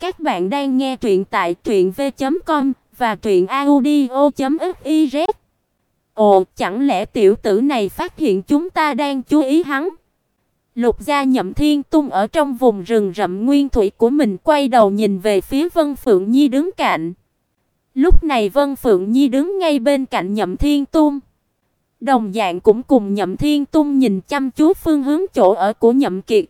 Các bạn đang nghe truyện tại truyệnv.com và truyệnaudio.fiz. Ồ, chẳng lẽ tiểu tử này phát hiện chúng ta đang chú ý hắn? Lục Gia Nhậm Thiên Tung ở trong vùng rừng rậm nguyên thủy của mình quay đầu nhìn về phía Vân Phượng Nhi đứng cạnh. Lúc này Vân Phượng Nhi đứng ngay bên cạnh Nhậm Thiên Tung. Đồng dạng cũng cùng Nhậm Thiên Tung nhìn chăm chú phương hướng chỗ ở của Nhậm Kiệt.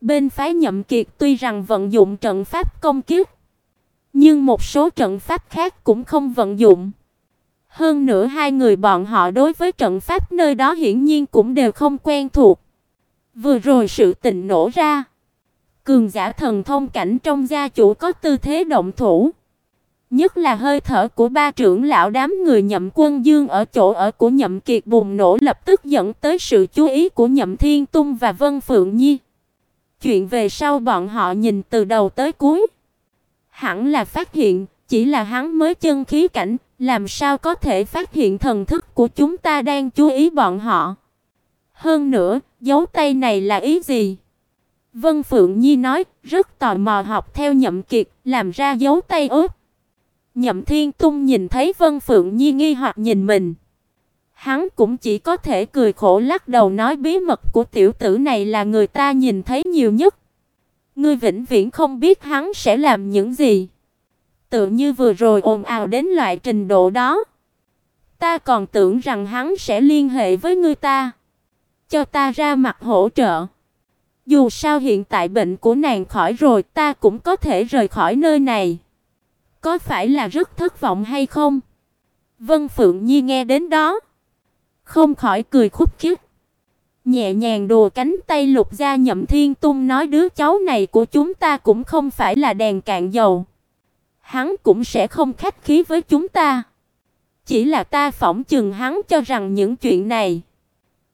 Bên phái Nhậm Kiệt tuy rằng vận dụng trận pháp công kích, nhưng một số trận pháp khác cũng không vận dụng. Hơn nữa hai người bọn họ đối với trận pháp nơi đó hiển nhiên cũng đều không quen thuộc. Vừa rồi sự tình nổ ra, cường giả thần thông cảnh trong gia chủ có tư thế động thủ. Nhất là hơi thở của ba trưởng lão đám người Nhậm Quân Dương ở chỗ ở của Nhậm Kiệt bùng nổ lập tức dẫn tới sự chú ý của Nhậm Thiên Tung và Vân Phượng Nhi. Chuyện về sau bọn họ nhìn từ đầu tới cuối, hẳn là phát hiện, chỉ là hắn mới chân khí cảnh, làm sao có thể phát hiện thần thức của chúng ta đang chú ý bọn họ. Hơn nữa, dấu tay này là ý gì? Vân Phượng Nhi nói, rất tò mò học theo Nhậm Kiệt, làm ra dấu tay ướt. Nhậm Thiên Tung nhìn thấy Vân Phượng Nhi nghi hoặc nhìn mình. Hắn cũng chỉ có thể cười khổ lắc đầu nói bí mật của tiểu tử này là người ta nhìn thấy nhiều nhất. Ngươi vĩnh viễn không biết hắn sẽ làm những gì. Tự như vừa rồi ồn ào đến loại trình độ đó. Ta còn tưởng rằng hắn sẽ liên hệ với ngươi ta, cho ta ra mặt hỗ trợ. Dù sao hiện tại bệnh của nàng khỏi rồi, ta cũng có thể rời khỏi nơi này. Có phải là rất thất vọng hay không? Vân Phượng Nhi nghe đến đó, không khỏi cười khúc khích. Nhẹ nhàng đùa cánh tay Lục Gia Nhậm Thiên Tung nói đứa cháu này của chúng ta cũng không phải là đèn cạn dầu. Hắn cũng sẽ không khách khí với chúng ta. Chỉ là ta phỏng chừng hắn cho rằng những chuyện này,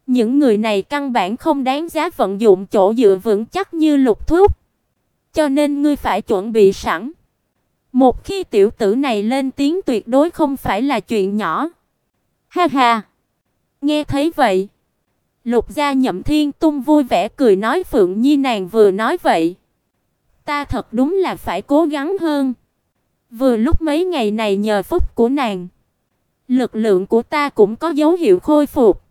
những người này căn bản không đáng giá vận dụng chỗ dựa vững chắc như Lục thuốc Cho nên ngươi phải chuẩn bị sẵn. Một khi tiểu tử này lên tiếng tuyệt đối không phải là chuyện nhỏ. Ha ha. Nghe thấy vậy, Lục Gia Nhậm Thiên Tung vui vẻ cười nói Phượng Nhi nàng vừa nói vậy, ta thật đúng là phải cố gắng hơn. Vừa lúc mấy ngày này nhờ phúc của nàng, lực lượng của ta cũng có dấu hiệu khôi phục,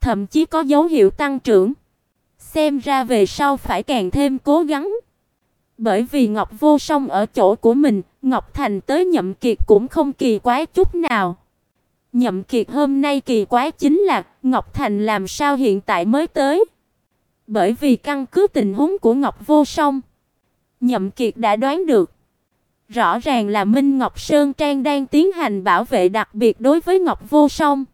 thậm chí có dấu hiệu tăng trưởng. Xem ra về sau phải càng thêm cố gắng. Bởi vì Ngọc Vô Song ở chỗ của mình, Ngọc Thành tới Nhậm Kiệt cũng không kỳ quái chút nào. Nhậm Kiệt hôm nay kỳ quái chính là Ngọc Thành làm sao hiện tại mới tới? Bởi vì căn cứ tình huống của Ngọc Vô Song, Nhậm Kiệt đã đoán được. Rõ ràng là Minh Ngọc Sơn Trang đang tiến hành bảo vệ đặc biệt đối với Ngọc Vô Song.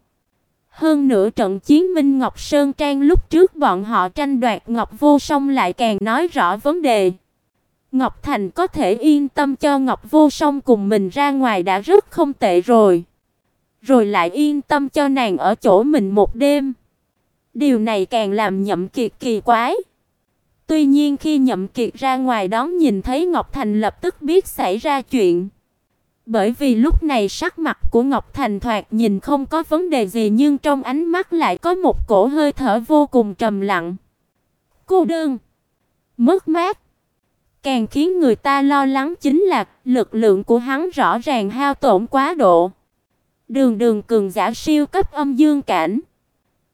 Hơn nữa trận chiến Minh Ngọc Sơn Trang lúc trước bọn họ tranh đoạt Ngọc Vô Song lại càng nói rõ vấn đề. Ngọc Thành có thể yên tâm cho Ngọc Vô Song cùng mình ra ngoài đã rất không tệ rồi. Rồi lại yên tâm cho nàng ở chỗ mình một đêm. Điều này càng làm Nhậm Kiệt kỳ quái. Tuy nhiên khi Nhậm Kiệt ra ngoài đón nhìn thấy Ngọc Thành lập tức biết xảy ra chuyện. Bởi vì lúc này sắc mặt của Ngọc Thành thoạt nhìn không có vấn đề gì nhưng trong ánh mắt lại có một cổ hơi thở vô cùng trầm lặng. Cô đơn, mất mát, Càng khiến người ta lo lắng chính là lực lượng của hắn rõ ràng hao tổn quá độ. Đường Đường cường giả siêu cấp âm dương cảnh,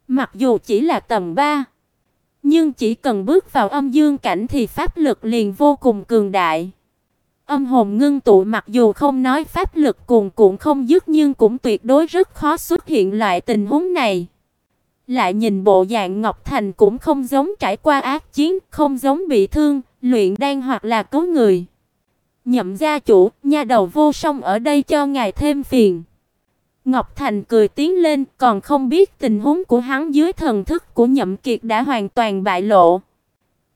mặc dù chỉ là tầm 3, nhưng chỉ cần bước vào âm dương cảnh thì pháp lực liền vô cùng cường đại. Âm hồn ngưng tụ mặc dù không nói pháp lực cuồn cuộn không dứt nhưng cũng tuyệt đối rất khó xuất hiện loại tình huống này. Lại nhìn bộ dạng Ngọc Thành cũng không giống trải qua ác chiến, không giống bị thương, luyện đan hoặc là cứu người. Nhậm gia chủ, nha đầu vô song ở đây cho ngài thêm phiền. Ngọc Thành cười tiến lên, còn không biết tình huống của hắn dưới thần thức của Nhậm Kiệt đã hoàn toàn bại lộ.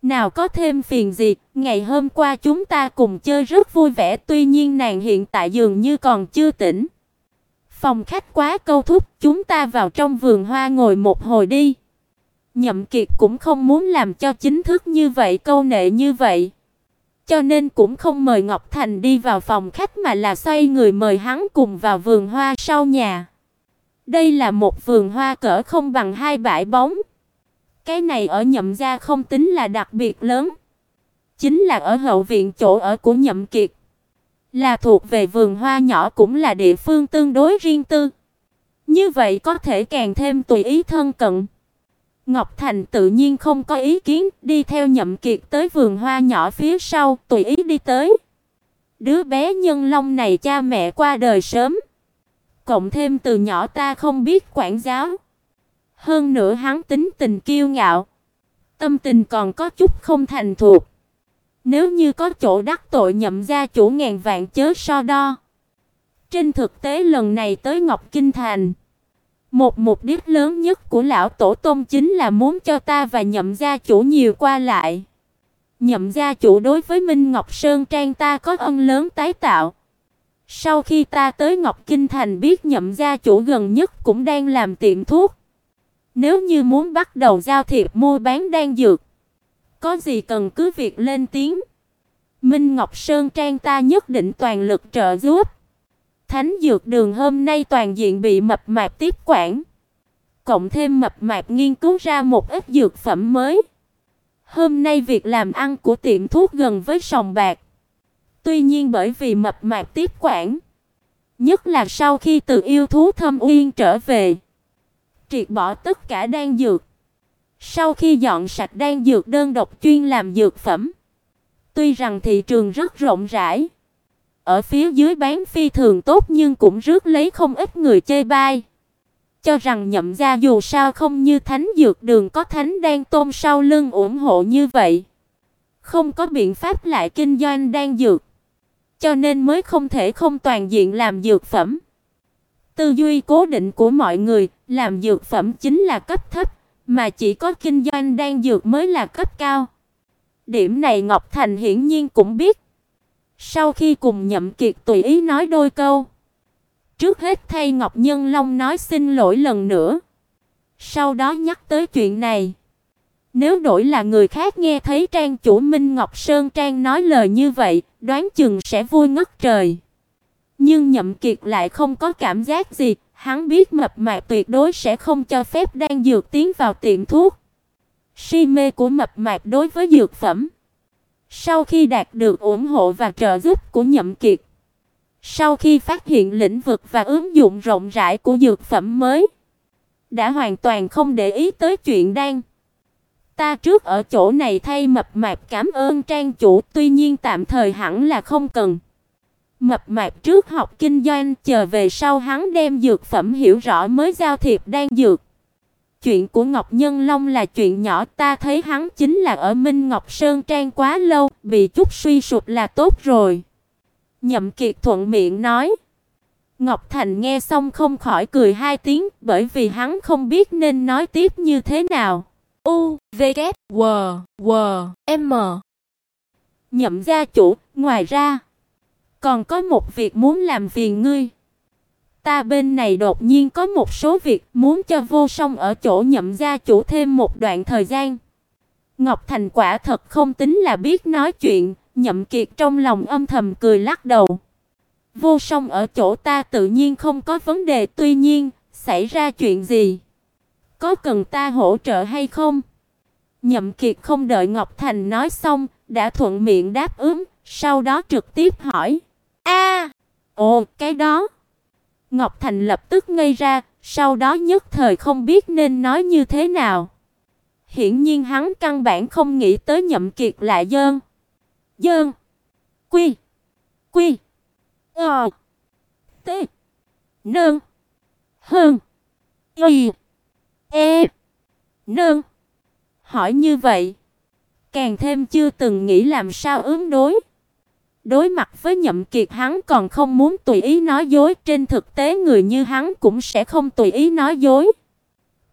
Nào có thêm phiền gì, ngày hôm qua chúng ta cùng chơi rất vui vẻ, tuy nhiên nàng hiện tại dường như còn chưa tỉnh. Phòng khách quá câu thúc, chúng ta vào trong vườn hoa ngồi một hồi đi. Nhậm Kiệt cũng không muốn làm cho chính thức như vậy, câu nệ như vậy. Cho nên cũng không mời Ngọc Thành đi vào phòng khách mà là xoay người mời hắn cùng vào vườn hoa sau nhà. Đây là một vườn hoa cỡ không bằng hai bãi bóng. Cái này ở Nhậm gia không tính là đặc biệt lớn, chính là ở hậu viện chỗ ở của Nhậm Kiệt. Là thuộc về vườn hoa nhỏ cũng là địa phương tương đối riêng tư. Như vậy có thể càng thêm tùy ý thân cận. Ngọc Thành tự nhiên không có ý kiến, đi theo Nhậm Kiệt tới vườn hoa nhỏ phía sau, tùy ý đi tới. Đứa bé nhân long này cha mẹ qua đời sớm, cộng thêm từ nhỏ ta không biết quản giáo. Hơn nữa hắn tính tình kiêu ngạo, tâm tình còn có chút không thành thục. Nếu như có chỗ đắc tội nhậm gia chủ ngàn vạn chớ so đo. Trên thực tế lần này tới Ngọc Kinh Thành, một mục đích lớn nhất của lão tổ tông chính là muốn cho ta và nhậm gia chủ nhiều qua lại. Nhậm gia chủ đối với Minh Ngọc Sơn Trang ta có ân lớn tái tạo. Sau khi ta tới Ngọc Kinh Thành biết nhậm gia chủ gần nhất cũng đang làm tiệm thuốc. Nếu như muốn bắt đầu giao thiệp mua bán đan dược, có gì cần cứ việc lên tiếng. Minh Ngọc Sơn Trang ta nhất định toàn lực trợ giúp. Thánh dược đường hôm nay toàn diện bị mập mạp tiếp quản. Cộng thêm mập mạp nghiên cứu ra một ít dược phẩm mới. Hôm nay việc làm ăn của tiệm thuốc gần với sòng bạc. Tuy nhiên bởi vì mập mạp tiếp quản, nhất là sau khi từ yêu thú thâm uyên trở về, triệt bỏ tất cả đan dược. Sau khi dọn sạch đan dược đơn độc chuyên làm dược phẩm, tuy rằng thị trường rất rộng rãi, ở phía dưới bán phi thường tốt nhưng cũng rước lấy không ít người chê bai. Cho rằng nhậm gia dù sao không như thánh dược đường có thánh đan tôn sau lưng ủng hộ như vậy. Không có biện pháp lại kinh doanh đan dược. Cho nên mới không thể không toàn diện làm dược phẩm. Tư duy cố định của mọi người, làm dược phẩm chính là cấp thấp, mà chỉ có kinh doanh đan dược mới là cấp cao. Điểm này Ngọc Thành hiển nhiên cũng biết. Sau khi cùng Nhậm Kiệt tùy ý nói đôi câu, trước hết thay Ngọc Nhân Long nói xin lỗi lần nữa. Sau đó nhắc tới chuyện này. Nếu đổi là người khác nghe thấy trang chủ Minh Ngọc Sơn trang nói lời như vậy, đoán chừng sẽ vui ngất trời. Nhưng Nhậm Kiệt lại không có cảm giác gì, hắn biết mập mạp tuyệt đối sẽ không cho phép đang dược tiến vào tiệm thuốc. Si mê của mập mạp đối với dược phẩm sau khi đạt được ủng hộ và trợ giúp của Nhậm Kiệt, sau khi phát hiện lĩnh vực và ứng dụng rộng rãi của dược phẩm mới, đã hoàn toàn không để ý tới chuyện đang. Ta trước ở chỗ này thay mập mạp cảm ơn trang chủ, tuy nhiên tạm thời hẳn là không cần. Mập mạp trước học kinh doanh, chờ về sau hắn đem dược phẩm hiểu rõ mới giao thiệp đang dược chuyện của Ngọc Nhân Long là chuyện nhỏ, ta thấy hắn chính là ở Minh Ngọc Sơn Trang quá lâu, bị chút suy sụp là tốt rồi." Nhậm Kiệt thuận miệng nói. Ngọc Thành nghe xong không khỏi cười hai tiếng, bởi vì hắn không biết nên nói tiếp như thế nào. U, V, K, W, W, M. Nhậm gia chủ, ngoài ra, còn có một việc muốn làm phiền ngươi. Ta bên này đột nhiên có một số việc muốn cho Vô Song ở chỗ nhậm gia chủ thêm một đoạn thời gian. Ngọc Thành quả thật không tính là biết nói chuyện, Nhậm Kiệt trong lòng âm thầm cười lắc đầu. Vô Song ở chỗ ta tự nhiên không có vấn đề, tuy nhiên, xảy ra chuyện gì? Có cần ta hỗ trợ hay không? Nhậm Kiệt không đợi Ngọc Thành nói xong, đã thuận miệng đáp ứng, sau đó trực tiếp hỏi: "A, ồ, cái đó" Ngọc Thành lập tức ngây ra, sau đó nhất thời không biết nên nói như thế nào. Hiển nhiên hắn căn bản không nghĩ tới Nhậm Kiệt lại dơn. Dơn. Quy. Quy. Ờ. T. Nương. Hơn. Y. E. Nương. Hỏi như vậy, càng thêm chưa từng nghĩ làm sao ứng đối. Đối mặt với Nhậm Kiệt hắn còn không muốn tùy ý nói dối, trên thực tế người như hắn cũng sẽ không tùy ý nói dối.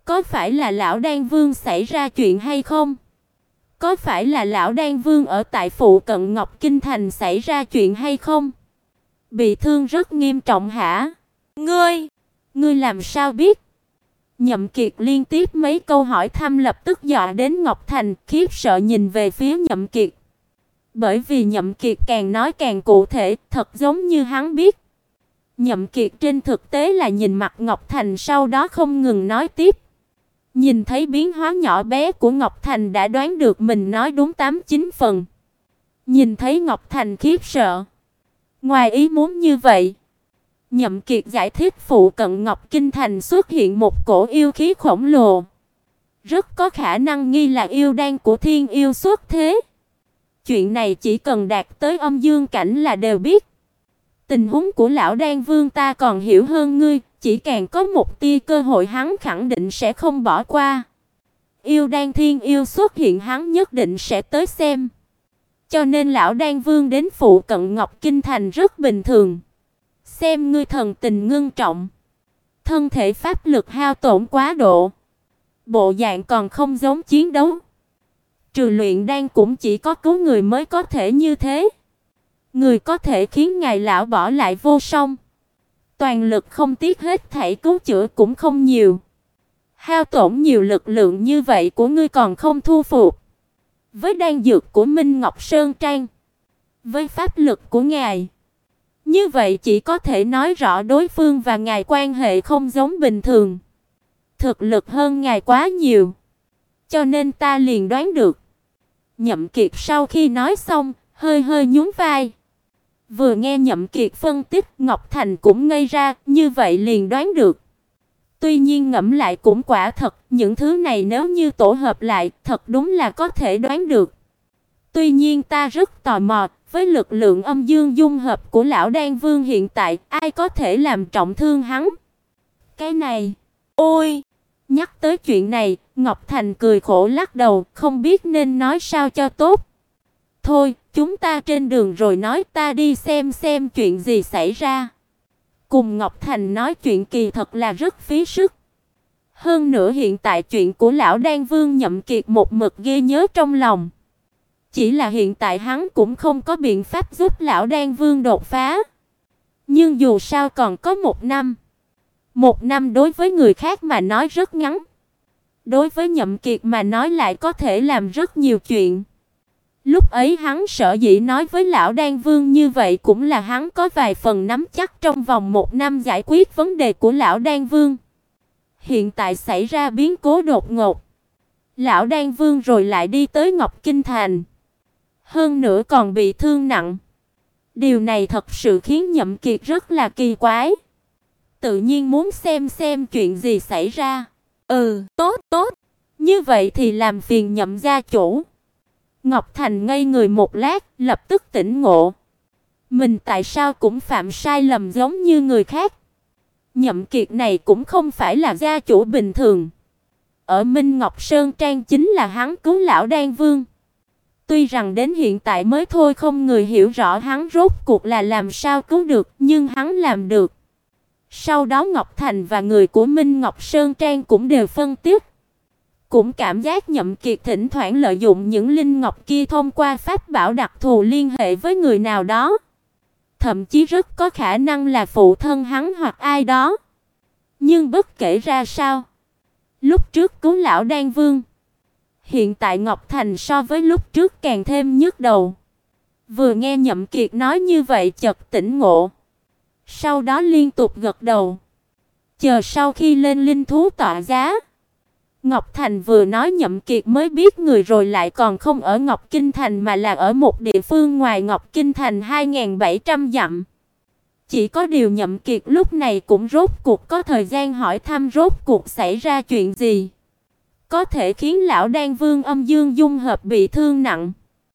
Có phải là lão Đan Vương xảy ra chuyện hay không? Có phải là lão Đan Vương ở tại phụ cận Ngọc Kinh thành xảy ra chuyện hay không? Bị thương rất nghiêm trọng hả? Ngươi, ngươi làm sao biết? Nhậm Kiệt liên tiếp mấy câu hỏi thăm lập tức dọa đến Ngọc Thành, khiếp sợ nhìn về phía Nhậm Kiệt. Bởi vì Nhậm Kiệt càng nói càng cụ thể, thật giống như hắn biết. Nhậm Kiệt trên thực tế là nhìn mặt Ngọc Thành sau đó không ngừng nói tiếp. Nhìn thấy biến hóa nhỏ bé của Ngọc Thành đã đoán được mình nói đúng tám chín phần. Nhìn thấy Ngọc Thành khiếp sợ. Ngoài ý muốn như vậy, Nhậm Kiệt giải thích phụ cận Ngọc Kinh Thành xuất hiện một cổ yêu khí khổng lồ. Rất có khả năng nghi là yêu đan của thiên yêu xuất thế. Chuyện này chỉ cần đạt tới âm dương cảnh là đều biết. Tình huống của lão đan vương ta còn hiểu hơn ngươi, chỉ càng có một tia cơ hội hắn khẳng định sẽ không bỏ qua. Yêu đan thiên yêu xuất hiện hắn nhất định sẽ tới xem. Cho nên lão đan vương đến phụ cận Ngọc Kinh Thành rất bình thường. Xem ngươi thần tình ngưng trọng, thân thể pháp lực hao tổn quá độ, bộ dạng còn không giống chiến đấu. Trừ luyện đan cũng chỉ có cứu người mới có thể như thế. Người có thể khiến ngài lão bỏ lại vô song. Toàn lực không tiếc hết thảy cứu chữa cũng không nhiều. Hao tổn nhiều lực lượng như vậy của ngươi còn không thu phục. Với đan dược của Minh Ngọc Sơn Trang, với pháp lực của ngài, như vậy chỉ có thể nói rõ đối phương và ngài quan hệ không giống bình thường. Thực lực hơn ngài quá nhiều, cho nên ta liền đoán được. Nhậm Kiệt sau khi nói xong, hơi hơi nhún vai. Vừa nghe Nhậm Kiệt phân tích, Ngọc Thành cũng ngây ra, như vậy liền đoán được. Tuy nhiên ngẫm lại cũng quả thật, những thứ này nếu như tổ hợp lại, thật đúng là có thể đoán được. Tuy nhiên ta rất tò mò, với lực lượng âm dương dung hợp của lão Đan Vương hiện tại, ai có thể làm trọng thương hắn? Cái này, ôi, nhắc tới chuyện này, Ngọc Thành cười khổ lắc đầu, không biết nên nói sao cho tốt. Thôi, chúng ta trên đường rồi nói ta đi xem xem chuyện gì xảy ra. Cùng Ngọc Thành nói chuyện kỳ thật là rất phí sức. Hơn nữa hiện tại chuyện của lão Đan Vương Nhậm Kiệt một mực ghi nhớ trong lòng. Chỉ là hiện tại hắn cũng không có biện pháp giúp lão Đan Vương đột phá. Nhưng dù sao còn có một năm. Một năm đối với người khác mà nói rất ngắn. Đối với Nhậm Kiệt mà nói lại có thể làm rất nhiều chuyện. Lúc ấy hắn sợ dĩ nói với lão Đan Vương như vậy cũng là hắn có vài phần nắm chắc trong vòng một năm giải quyết vấn đề của lão Đan Vương. Hiện tại xảy ra biến cố đột ngột. Lão Đan Vương rồi lại đi tới Ngọc Kinh Thành. Hơn nữa còn bị thương nặng. Điều này thật sự khiến Nhậm Kiệt rất là kỳ quái. Tự nhiên muốn xem xem chuyện gì xảy ra. Ừ, tốt tốt. Như vậy thì làm phiền Nhậm gia chủ. Ngọc Thành ngây người một lát, lập tức tỉnh ngộ. Mình tại sao cũng phạm sai lầm giống như người khác? Nhậm Kiệt này cũng không phải là gia chủ bình thường. Ở Minh Ngọc Sơn Trang chính là hắn cứu lão Đan Vương. Tuy rằng đến hiện tại mới thôi không người hiểu rõ hắn rốt cuộc là làm sao cứu được, nhưng hắn làm được. Sau đó Ngọc Thành và người của Minh Ngọc Sơn Trang cũng đều phân tích. Cũng cảm giác Nhậm Kiệt thỉnh thoảng lợi dụng những linh ngọc kia thông qua pháp bảo đặc thù liên hệ với người nào đó. Thậm chí rất có khả năng là phụ thân hắn hoặc ai đó. Nhưng bất kể ra sao, lúc trước cứu lão Đan Vương, hiện tại Ngọc Thành so với lúc trước càng thêm nhức đầu. Vừa nghe Nhậm Kiệt nói như vậy chợt tỉnh ngộ, sau đó liên tục gật đầu. Chờ sau khi lên linh thú tọa giá, Ngọc Thành vừa nói Nhậm Kiệt mới biết người rồi lại còn không ở Ngọc Kinh Thành mà là ở một địa phương ngoài Ngọc Kinh Thành 2700 dặm. Chỉ có điều Nhậm Kiệt lúc này cũng rốt cuộc có thời gian hỏi thăm rốt cuộc xảy ra chuyện gì. Có thể khiến lão Đan Vương Âm Dương dung hợp bị thương nặng.